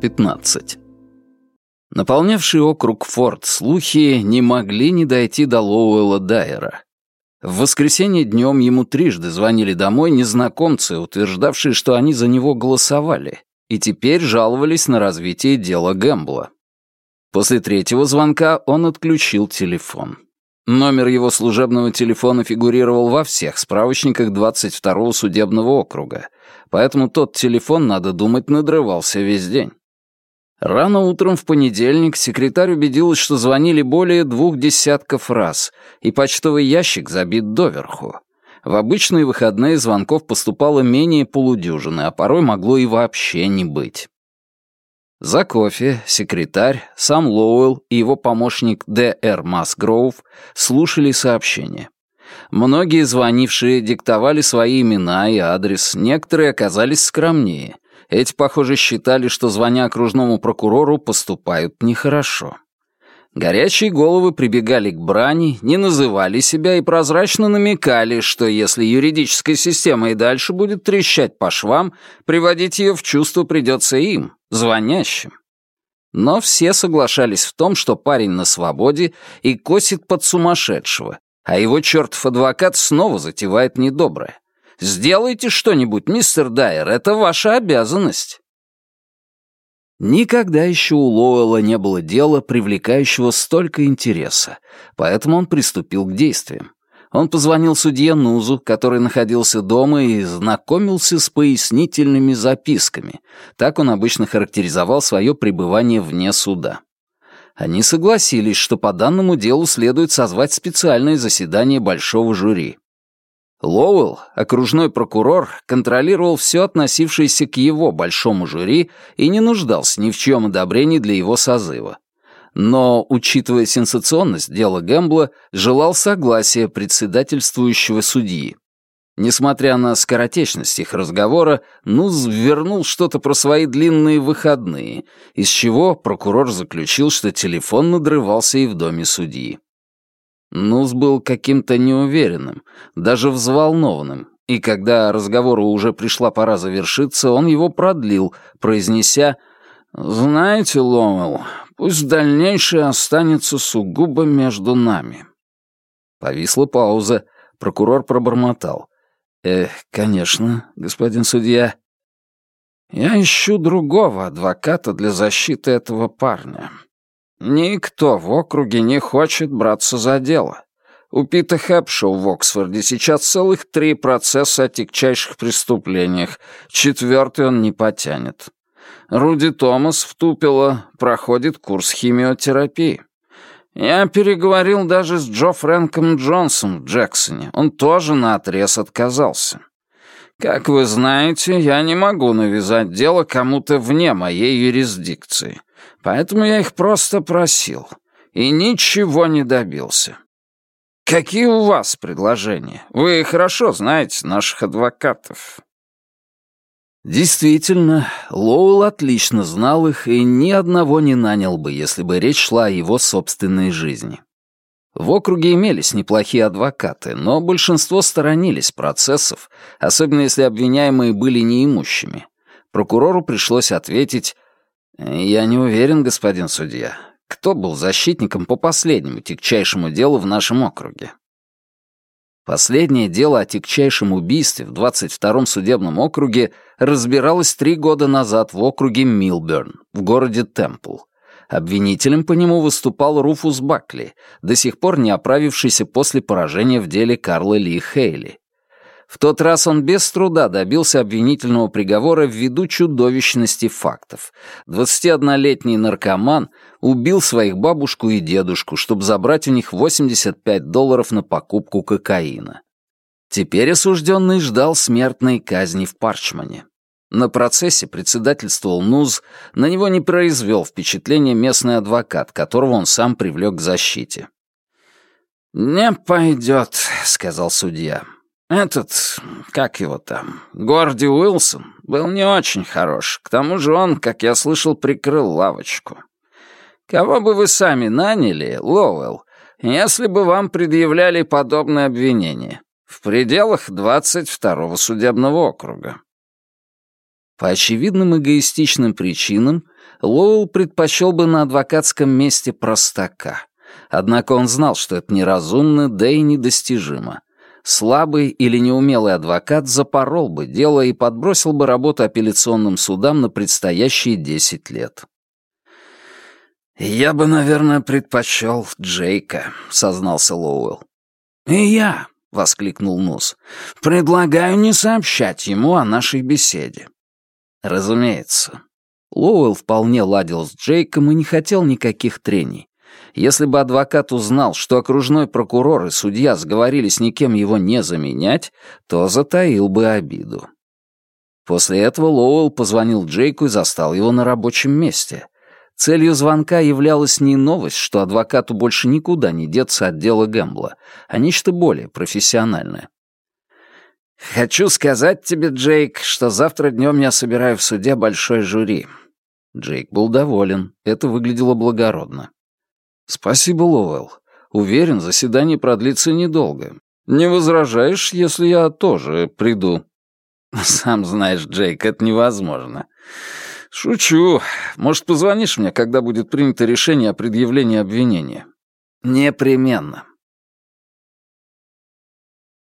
15. Наполнявший округ Форд слухи не могли не дойти до Лоуэлла Дайера. В воскресенье днем ему трижды звонили домой незнакомцы, утверждавшие, что они за него голосовали, и теперь жаловались на развитие дела Гэмбла. После третьего звонка он отключил телефон. Номер его служебного телефона фигурировал во всех справочниках 22-го судебного округа, поэтому тот телефон, надо думать, надрывался весь день. Рано утром в понедельник секретарь убедилась, что звонили более двух десятков раз, и почтовый ящик забит доверху. В обычные выходные звонков поступало менее полудюжины, а порой могло и вообще не быть. За кофе секретарь, сам Лоуэлл и его помощник Д.Р. Масгроув слушали сообщения. Многие звонившие диктовали свои имена и адрес, некоторые оказались скромнее. Эти, похоже, считали, что, звоня окружному прокурору, поступают нехорошо. Горячие головы прибегали к брани, не называли себя и прозрачно намекали, что если юридическая система и дальше будет трещать по швам, приводить ее в чувство придется им, звонящим. Но все соглашались в том, что парень на свободе и косит под сумасшедшего, а его чертов адвокат снова затевает недоброе. «Сделайте что-нибудь, мистер Дайер, это ваша обязанность». Никогда еще у Лоуэлла не было дела, привлекающего столько интереса, поэтому он приступил к действиям. Он позвонил судье Нузу, который находился дома, и знакомился с пояснительными записками. Так он обычно характеризовал свое пребывание вне суда. Они согласились, что по данному делу следует созвать специальное заседание большого жюри. Лоуэлл, окружной прокурор, контролировал все относившееся к его большому жюри и не нуждался ни в чьем одобрении для его созыва. Но, учитывая сенсационность дела Гэмбла, желал согласия председательствующего судьи. Несмотря на скоротечность их разговора, Нуз вернул что-то про свои длинные выходные, из чего прокурор заключил, что телефон надрывался и в доме судьи. Нус был каким-то неуверенным, даже взволнованным, и когда разговору уже пришла пора завершиться, он его продлил, произнеся «Знаете, Ломел, пусть дальнейшее останется сугубо между нами». Повисла пауза. Прокурор пробормотал. «Э, конечно, господин судья». «Я ищу другого адвоката для защиты этого парня. Никто в округе не хочет браться за дело. У Пита Хэпшоу в Оксфорде сейчас целых три процесса о тягчайших преступлениях. Четвертый он не потянет. Руди Томас в проходит курс химиотерапии. Я переговорил даже с Джо Фрэнком Джонсом в Джексоне. Он тоже наотрез отказался. Как вы знаете, я не могу навязать дело кому-то вне моей юрисдикции. Поэтому я их просто просил. И ничего не добился. Какие у вас предложения? Вы хорошо знаете наших адвокатов. Действительно, Лоуэлл отлично знал их и ни одного не нанял бы, если бы речь шла о его собственной жизни. В округе имелись неплохие адвокаты, но большинство сторонились процессов, особенно если обвиняемые были неимущими. Прокурору пришлось ответить «Я не уверен, господин судья. Кто был защитником по последнему тягчайшему делу в нашем округе?» Последнее дело о тягчайшем убийстве в 22-м судебном округе разбиралось три года назад в округе Милберн, в городе Темпл. Обвинителем по нему выступал Руфус Бакли, до сих пор не оправившийся после поражения в деле Карла Ли Хейли. В тот раз он без труда добился обвинительного приговора ввиду чудовищности фактов. 21-летний наркоман убил своих бабушку и дедушку, чтобы забрать у них 85 долларов на покупку кокаина. Теперь осужденный ждал смертной казни в Парчмане. На процессе председательствовал НУЗ, на него не произвел впечатления местный адвокат, которого он сам привлек к защите. «Не пойдет», — сказал судья. «Этот, как его там, Горди Уилсон, был не очень хорош. К тому же он, как я слышал, прикрыл лавочку. Кого бы вы сами наняли, Лоуэлл, если бы вам предъявляли подобное обвинение? В пределах 22-го судебного округа». По очевидным эгоистичным причинам Лоуэлл предпочел бы на адвокатском месте простака. Однако он знал, что это неразумно, да и недостижимо. Слабый или неумелый адвокат запорол бы дело и подбросил бы работу апелляционным судам на предстоящие десять лет. «Я бы, наверное, предпочел Джейка», — сознался Лоуэлл. «И я», — воскликнул Нус, — «предлагаю не сообщать ему о нашей беседе». «Разумеется». Лоуэлл вполне ладил с Джейком и не хотел никаких трений. Если бы адвокат узнал, что окружной прокурор и судья сговорились никем его не заменять, то затаил бы обиду. После этого Лоуэлл позвонил Джейку и застал его на рабочем месте. Целью звонка являлась не новость, что адвокату больше никуда не деться от дела Гэмбла, а нечто более профессиональное. «Хочу сказать тебе, Джейк, что завтра днем я собираю в суде большой жюри». Джейк был доволен, это выглядело благородно. «Спасибо, Лоуэлл. Уверен, заседание продлится недолго. Не возражаешь, если я тоже приду?» «Сам знаешь, Джейк, это невозможно». «Шучу. Может, позвонишь мне, когда будет принято решение о предъявлении обвинения?» «Непременно».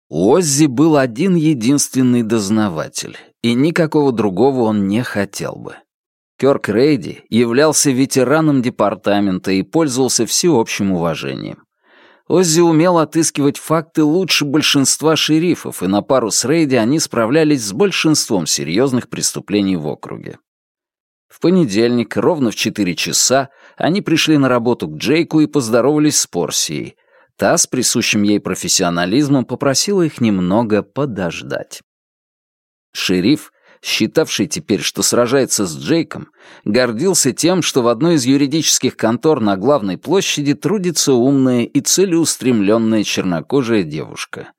У Оззи был один единственный дознаватель, и никакого другого он не хотел бы. Кёрк Рейди являлся ветераном департамента и пользовался всеобщим уважением. Оззи умел отыскивать факты лучше большинства шерифов, и на пару с Рейди они справлялись с большинством серьезных преступлений в округе. В понедельник, ровно в четыре часа, они пришли на работу к Джейку и поздоровались с Порсией. Та, с присущим ей профессионализмом, попросила их немного подождать. Шериф считавший теперь, что сражается с Джейком, гордился тем, что в одной из юридических контор на главной площади трудится умная и целеустремленная чернокожая девушка.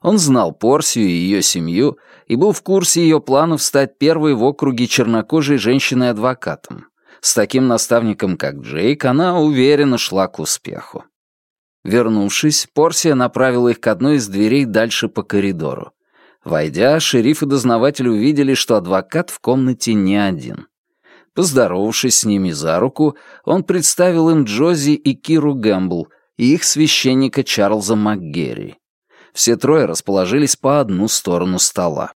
Он знал Порсию и ее семью и был в курсе ее планов стать первой в округе чернокожей женщиной-адвокатом. С таким наставником, как Джейк, она уверенно шла к успеху. Вернувшись, Порсия направила их к одной из дверей дальше по коридору. Войдя, шериф и дознаватель увидели, что адвокат в комнате не один. Поздоровавшись с ними за руку, он представил им Джози и Киру Гэмбл и их священника Чарльза МакГерри. Все трое расположились по одну сторону стола.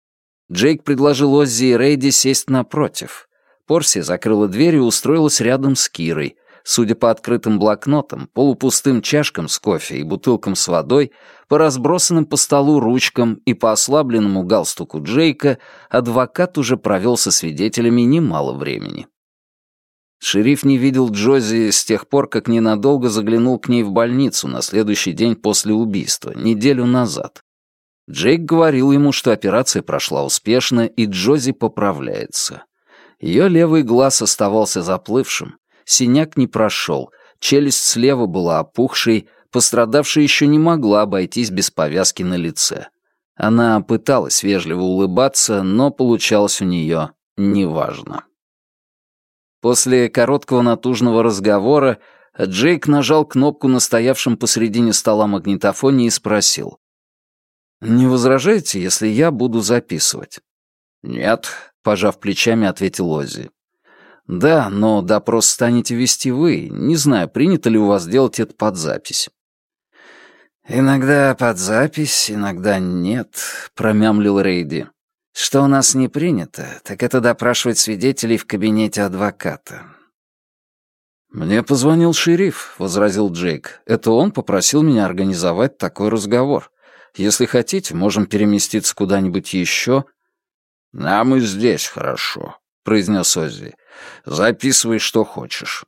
Джейк предложил Оззи и Рейди сесть напротив. Порси закрыла дверь и устроилась рядом с Кирой, Судя по открытым блокнотам, полупустым чашкам с кофе и бутылкам с водой, по разбросанным по столу ручкам и по ослабленному галстуку Джейка, адвокат уже провел со свидетелями немало времени. Шериф не видел Джози с тех пор, как ненадолго заглянул к ней в больницу на следующий день после убийства, неделю назад. Джейк говорил ему, что операция прошла успешно, и Джози поправляется. Ее левый глаз оставался заплывшим, Синяк не прошел, челюсть слева была опухшей, пострадавшая еще не могла обойтись без повязки на лице. Она пыталась вежливо улыбаться, но получалось у нее неважно. После короткого натужного разговора Джейк нажал кнопку на стоявшем посредине стола магнитофоне и спросил. «Не возражаете, если я буду записывать?» «Нет», — пожав плечами, ответил Оззи. «Да, но допрос станете вести вы. Не знаю, принято ли у вас делать это под запись». «Иногда под запись, иногда нет», — промямлил Рейди. «Что у нас не принято, так это допрашивать свидетелей в кабинете адвоката». «Мне позвонил шериф», — возразил Джейк. «Это он попросил меня организовать такой разговор. Если хотите, можем переместиться куда-нибудь еще». «Нам и здесь хорошо», — произнес Оззи. «Записывай, что хочешь».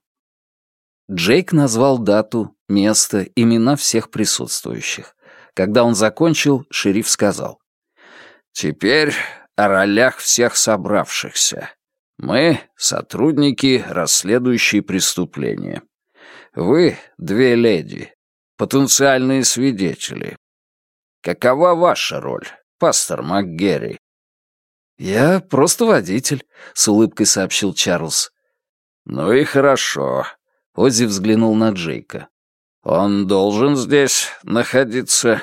Джейк назвал дату, место, имена всех присутствующих. Когда он закончил, шериф сказал. «Теперь о ролях всех собравшихся. Мы — сотрудники, расследующие преступления. Вы — две леди, потенциальные свидетели. Какова ваша роль, пастор МакГерри?» «Я просто водитель», — с улыбкой сообщил Чарльз. «Ну и хорошо», — Оззи взглянул на Джейка. «Он должен здесь находиться?»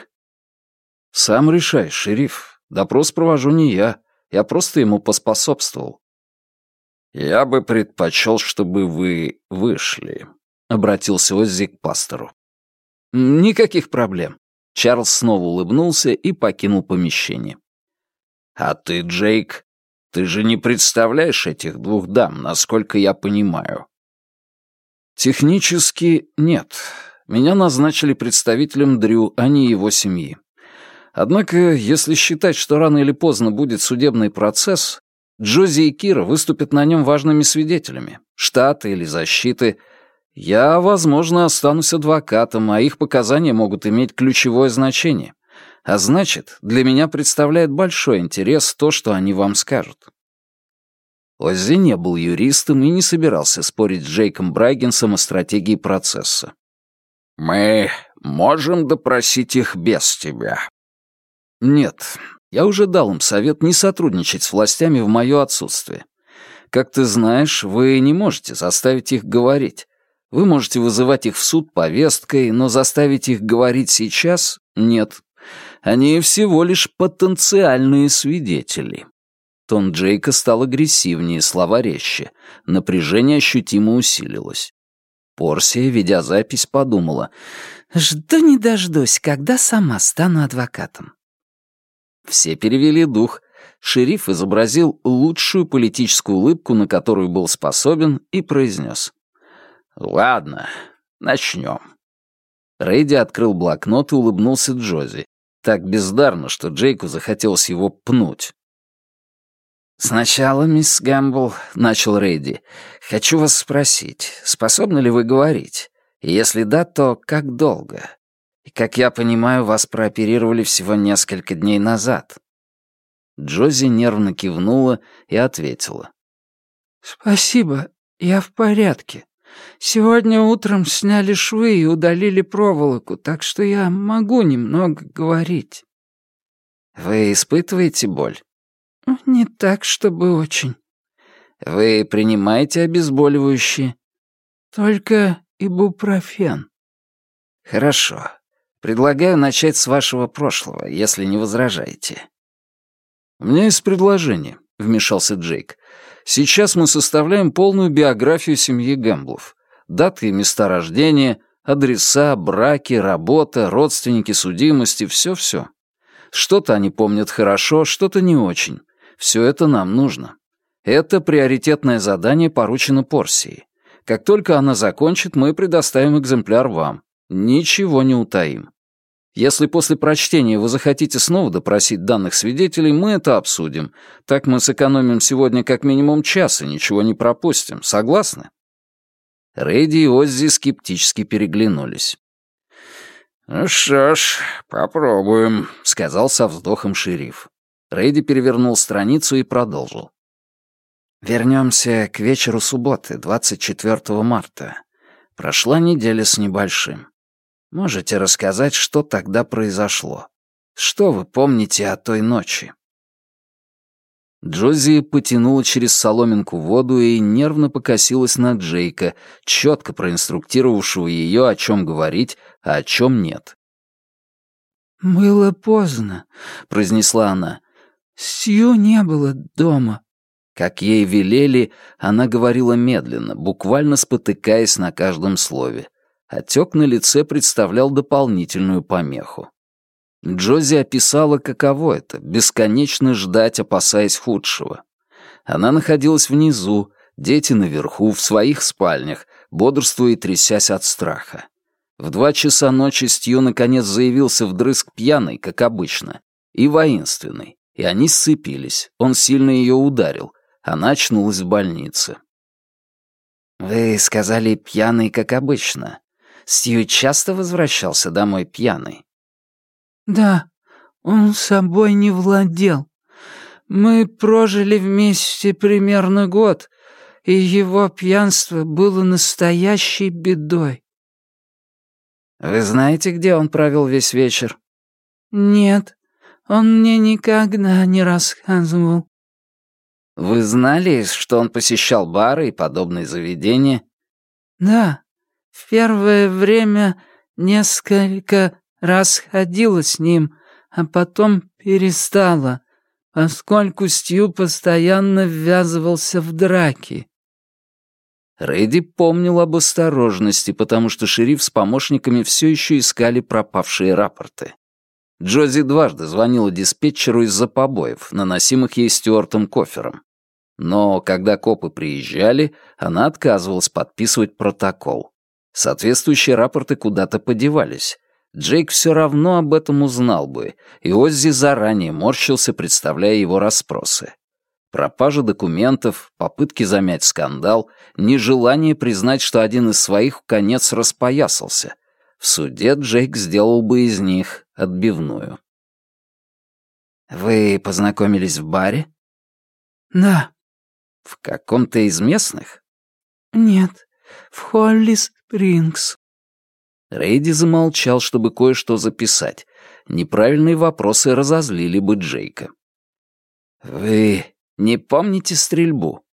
«Сам решай, шериф. Допрос провожу не я. Я просто ему поспособствовал». «Я бы предпочел, чтобы вы вышли», — обратился Оззи к пастору. «Никаких проблем». Чарльз снова улыбнулся и покинул помещение. «А ты, Джейк, ты же не представляешь этих двух дам, насколько я понимаю». «Технически нет. Меня назначили представителем Дрю, а не его семьи. Однако, если считать, что рано или поздно будет судебный процесс, Джози и Кира выступят на нем важными свидетелями, штаты или защиты. Я, возможно, останусь адвокатом, а их показания могут иметь ключевое значение. А значит, для меня представляет большой интерес то, что они вам скажут. Оззи не был юристом и не собирался спорить с Джейком Брайгенсом о стратегии процесса. «Мы можем допросить их без тебя», «Нет, я уже дал им совет не сотрудничать с властями в мое отсутствие. Как ты знаешь, вы не можете заставить их говорить. Вы можете вызывать их в суд повесткой, но заставить их говорить сейчас — нет. Они всего лишь потенциальные свидетели». Тон Джейка стал агрессивнее, слова резче. Напряжение ощутимо усилилось. Порсия, ведя запись, подумала. «Жду не дождусь, когда сама стану адвокатом. Все перевели дух. Шериф изобразил лучшую политическую улыбку, на которую был способен, и произнес. «Ладно, начнем». Рейди открыл блокнот и улыбнулся Джози. Так бездарно, что Джейку захотелось его пнуть. «Сначала, мисс Гэмбл», — начал Рейди, — «хочу вас спросить, способны ли вы говорить? Если да, то как долго? И, как я понимаю, вас прооперировали всего несколько дней назад». Джози нервно кивнула и ответила. «Спасибо, я в порядке. Сегодня утром сняли швы и удалили проволоку, так что я могу немного говорить». «Вы испытываете боль?» «Не так, чтобы очень». «Вы принимаете обезболивающие?» «Только ибупрофен». «Хорошо. Предлагаю начать с вашего прошлого, если не возражаете». «У меня есть предложение», — вмешался Джейк. «Сейчас мы составляем полную биографию семьи Гэмблов. Даты и места рождения, адреса, браки, работа, родственники, судимости, все-все. Что-то они помнят хорошо, что-то не очень. Все это нам нужно. Это приоритетное задание поручено Порсии. Как только она закончит, мы предоставим экземпляр вам. Ничего не утаим. Если после прочтения вы захотите снова допросить данных свидетелей, мы это обсудим. Так мы сэкономим сегодня как минимум час и ничего не пропустим. Согласны?» Рэдди и Оззи скептически переглянулись. «Ну что ж, попробуем», — сказал со вздохом шериф. Рэдди перевернул страницу и продолжил. «Вернемся к вечеру субботы, 24 марта. Прошла неделя с небольшим. Можете рассказать, что тогда произошло? Что вы помните о той ночи?» Джози потянула через соломинку воду и нервно покосилась на Джейка, четко проинструктировавшего ее, о чем говорить, а о чем нет. «Было поздно», — произнесла она. «Сью не было дома». Как ей велели, она говорила медленно, буквально спотыкаясь на каждом слове. Отек на лице представлял дополнительную помеху. Джози описала, каково это — бесконечно ждать, опасаясь худшего. Она находилась внизу, дети наверху, в своих спальнях, бодрствуя и трясясь от страха. В два часа ночи Стью наконец заявился вдрызг пьяный, как обычно, и воинственный, и они сцепились, он сильно ее ударил, она очнулась в больнице. «Вы сказали пьяный, как обычно. Стью часто возвращался домой пьяный? «Да, он собой не владел. Мы прожили вместе примерно год, и его пьянство было настоящей бедой». «Вы знаете, где он провел весь вечер?» «Нет, он мне никогда не рассказывал». «Вы знали, что он посещал бары и подобные заведения?» «Да, в первое время несколько раз ходила с ним, а потом перестала. поскольку Стью постоянно ввязывался в драки». Рэдди помнил об осторожности, потому что шериф с помощниками все еще искали пропавшие рапорты. Джози дважды звонила диспетчеру из-за побоев, наносимых ей Стюартом Кофером. Но когда копы приезжали, она отказывалась подписывать протокол. Соответствующие рапорты куда-то подевались. Джейк все равно об этом узнал бы, и Оззи заранее морщился, представляя его расспросы. Пропажа документов, попытки замять скандал, нежелание признать, что один из своих в конец распоясался. В суде Джейк сделал бы из них отбивную. «Вы познакомились в баре?» «Да». «В каком-то из местных?» «Нет, в Холли Спрингс». Рейди замолчал, чтобы кое-что записать. Неправильные вопросы разозлили бы Джейка. «Вы не помните стрельбу?»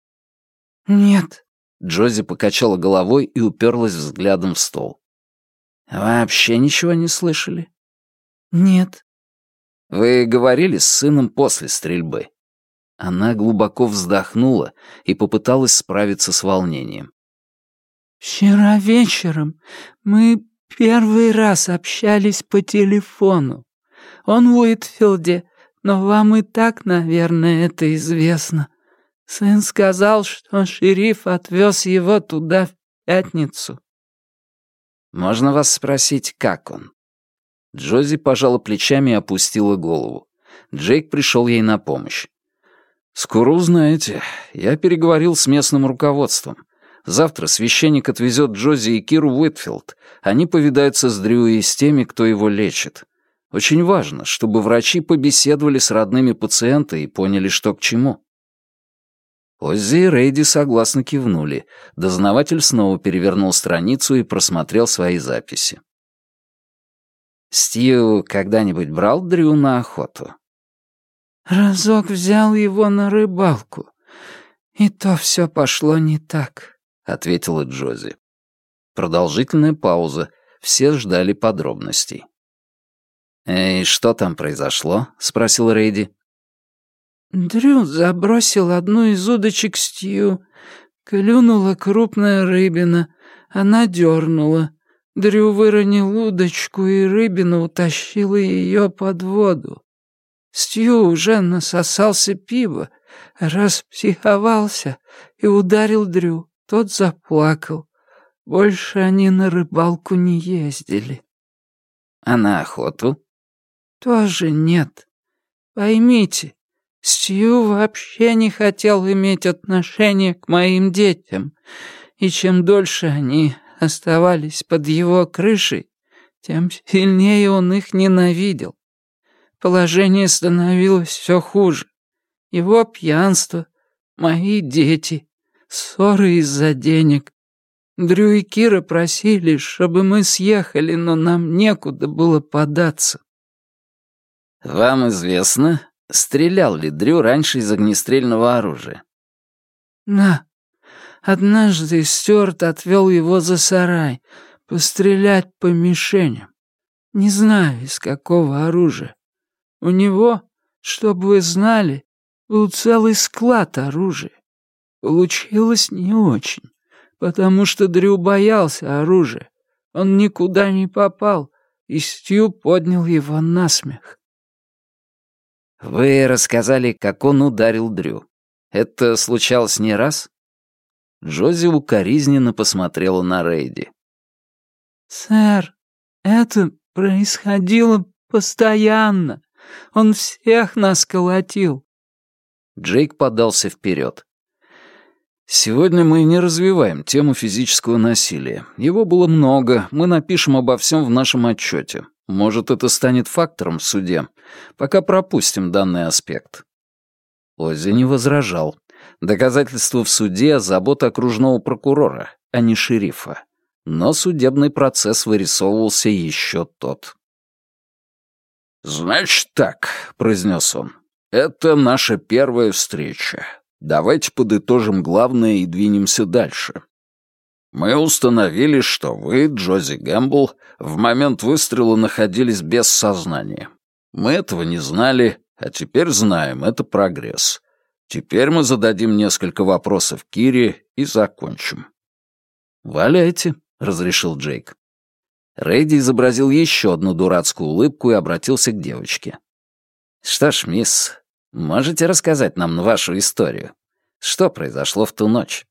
«Нет». Джози покачала головой и уперлась взглядом в стол. «Вообще ничего не слышали?» «Нет». «Вы говорили с сыном после стрельбы?» Она глубоко вздохнула и попыталась справиться с волнением. «Вчера вечером мы первый раз общались по телефону. Он в Уитфилде, но вам и так, наверное, это известно. Сын сказал, что шериф отвез его туда в пятницу». «Можно вас спросить, как он?» Джози пожала плечами и опустила голову. Джейк пришел ей на помощь. «Скоро узнаете. Я переговорил с местным руководством. Завтра священник отвезет Джози и Киру Уитфилд. Они повидаются с Дрю и с теми, кто его лечит. Очень важно, чтобы врачи побеседовали с родными пациента и поняли, что к чему». Оззи и Рейди согласно кивнули. Дознаватель снова перевернул страницу и просмотрел свои записи. «Стью когда-нибудь брал Дрю на охоту?» «Разок взял его на рыбалку, и то все пошло не так», — ответила Джози. Продолжительная пауза. Все ждали подробностей. «И что там произошло?» — спросил Рейди. Дрю забросил одну из удочек Стью. Клюнула крупная рыбина. Она дернула. Дрю выронил удочку, и рыбина утащила ее под воду. Стью уже насосался пива, распсиховался и ударил Дрю. Тот заплакал. Больше они на рыбалку не ездили. А на охоту? Тоже нет. Поймите, Стью вообще не хотел иметь отношения к моим детям, и чем дольше они оставались под его крышей, тем сильнее он их ненавидел. Положение становилось все хуже. Его пьянство, мои дети, ссоры из-за денег. Дрю и Кира просили, чтобы мы съехали, но нам некуда было податься. «Вам известно, стрелял ли Дрю раньше из огнестрельного оружия?» «Да. Однажды Стюарт отвел его за сарай, пострелять по мишеням. Не знаю, из какого оружия. У него, чтобы вы знали, был целый склад оружия. Получилось не очень, потому что Дрю боялся оружия. Он никуда не попал, и Стью поднял его на смех. «Вы рассказали, как он ударил Дрю. Это случалось не раз?» Джози укоризненно посмотрела на Рейди. «Сэр, это происходило постоянно. Он всех нас колотил». Джейк подался вперед. «Сегодня мы не развиваем тему физического насилия. Его было много, мы напишем обо всем в нашем отчете. Может, это станет фактором в суде. Пока пропустим данный аспект». Оззи не возражал. Доказательство в суде — забота окружного прокурора, а не шерифа. Но судебный процесс вырисовывался еще тот. «Значит так», — произнес он, — «это наша первая встреча. Давайте подытожим главное и двинемся дальше. Мы установили, что вы, Джози Гэмбл, в момент выстрела находились без сознания. Мы этого не знали, А теперь знаем, это прогресс. Теперь мы зададим несколько вопросов Кире и закончим». «Валяйте», — разрешил Джейк. Рэйди изобразил еще одну дурацкую улыбку и обратился к девочке. «Что ж, мисс, можете рассказать нам вашу историю? Что произошло в ту ночь?»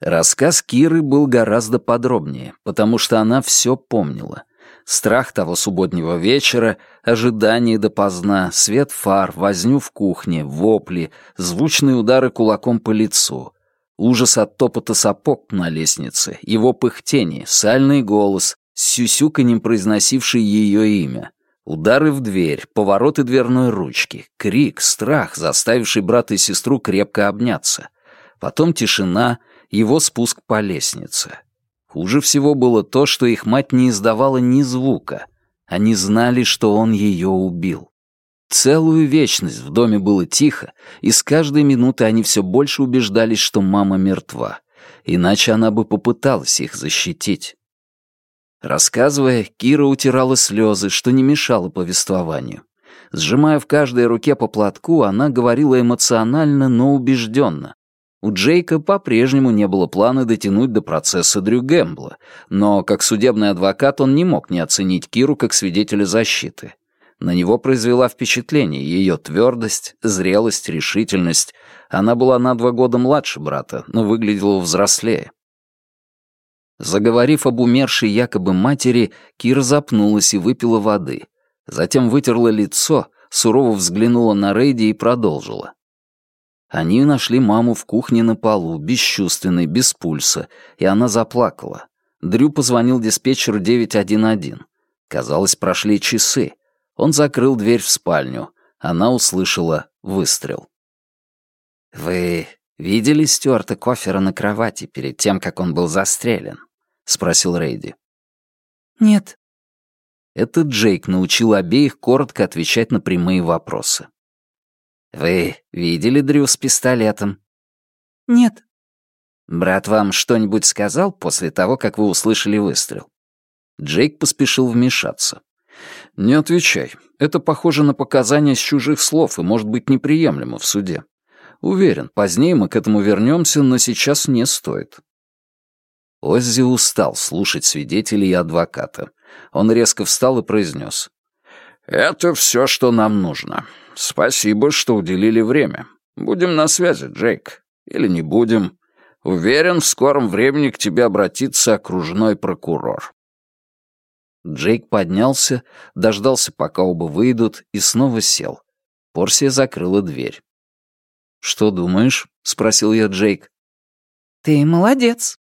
Рассказ Киры был гораздо подробнее, потому что она все помнила. Страх того субботнего вечера, ожидание допоздна, свет фар, возню в кухне, вопли, звучные удары кулаком по лицу, ужас от топота сапог на лестнице, его пыхтение, сальный голос, с сюсюканьем произносивший ее имя, удары в дверь, повороты дверной ручки, крик, страх, заставивший брата и сестру крепко обняться. Потом тишина, его спуск по лестнице. Хуже всего было то, что их мать не издавала ни звука. Они знали, что он ее убил. Целую вечность в доме было тихо, и с каждой минуты они все больше убеждались, что мама мертва. Иначе она бы попыталась их защитить. Рассказывая, Кира утирала слезы, что не мешало повествованию. Сжимая в каждой руке по платку, она говорила эмоционально, но убежденно. У Джейка по-прежнему не было плана дотянуть до процесса Дрю Гэмбла, но как судебный адвокат он не мог не оценить Киру как свидетеля защиты. На него произвела впечатление ее твердость, зрелость, решительность. Она была на два года младше брата, но выглядела взрослее. Заговорив об умершей якобы матери, Кира запнулась и выпила воды. Затем вытерла лицо, сурово взглянула на Рейди и продолжила. Они нашли маму в кухне на полу, бесчувственной, без пульса, и она заплакала. Дрю позвонил диспетчеру 911. Казалось, прошли часы. Он закрыл дверь в спальню. Она услышала выстрел. «Вы видели Стюарта Кофера на кровати перед тем, как он был застрелен?» — спросил Рейди. «Нет». Это Джейк научил обеих коротко отвечать на прямые вопросы. «Вы видели Дрю с пистолетом?» «Нет». «Брат вам что-нибудь сказал после того, как вы услышали выстрел?» Джейк поспешил вмешаться. «Не отвечай. Это похоже на показания с чужих слов и может быть неприемлемо в суде. Уверен, позднее мы к этому вернемся, но сейчас не стоит». Оззи устал слушать свидетелей и адвоката. Он резко встал и произнес. «Это все, что нам нужно. Спасибо, что уделили время. Будем на связи, Джейк. Или не будем. Уверен, в скором времени к тебе обратится окружной прокурор». Джейк поднялся, дождался, пока оба выйдут, и снова сел. Порсия закрыла дверь. «Что думаешь?» — спросил я Джейк. «Ты молодец»,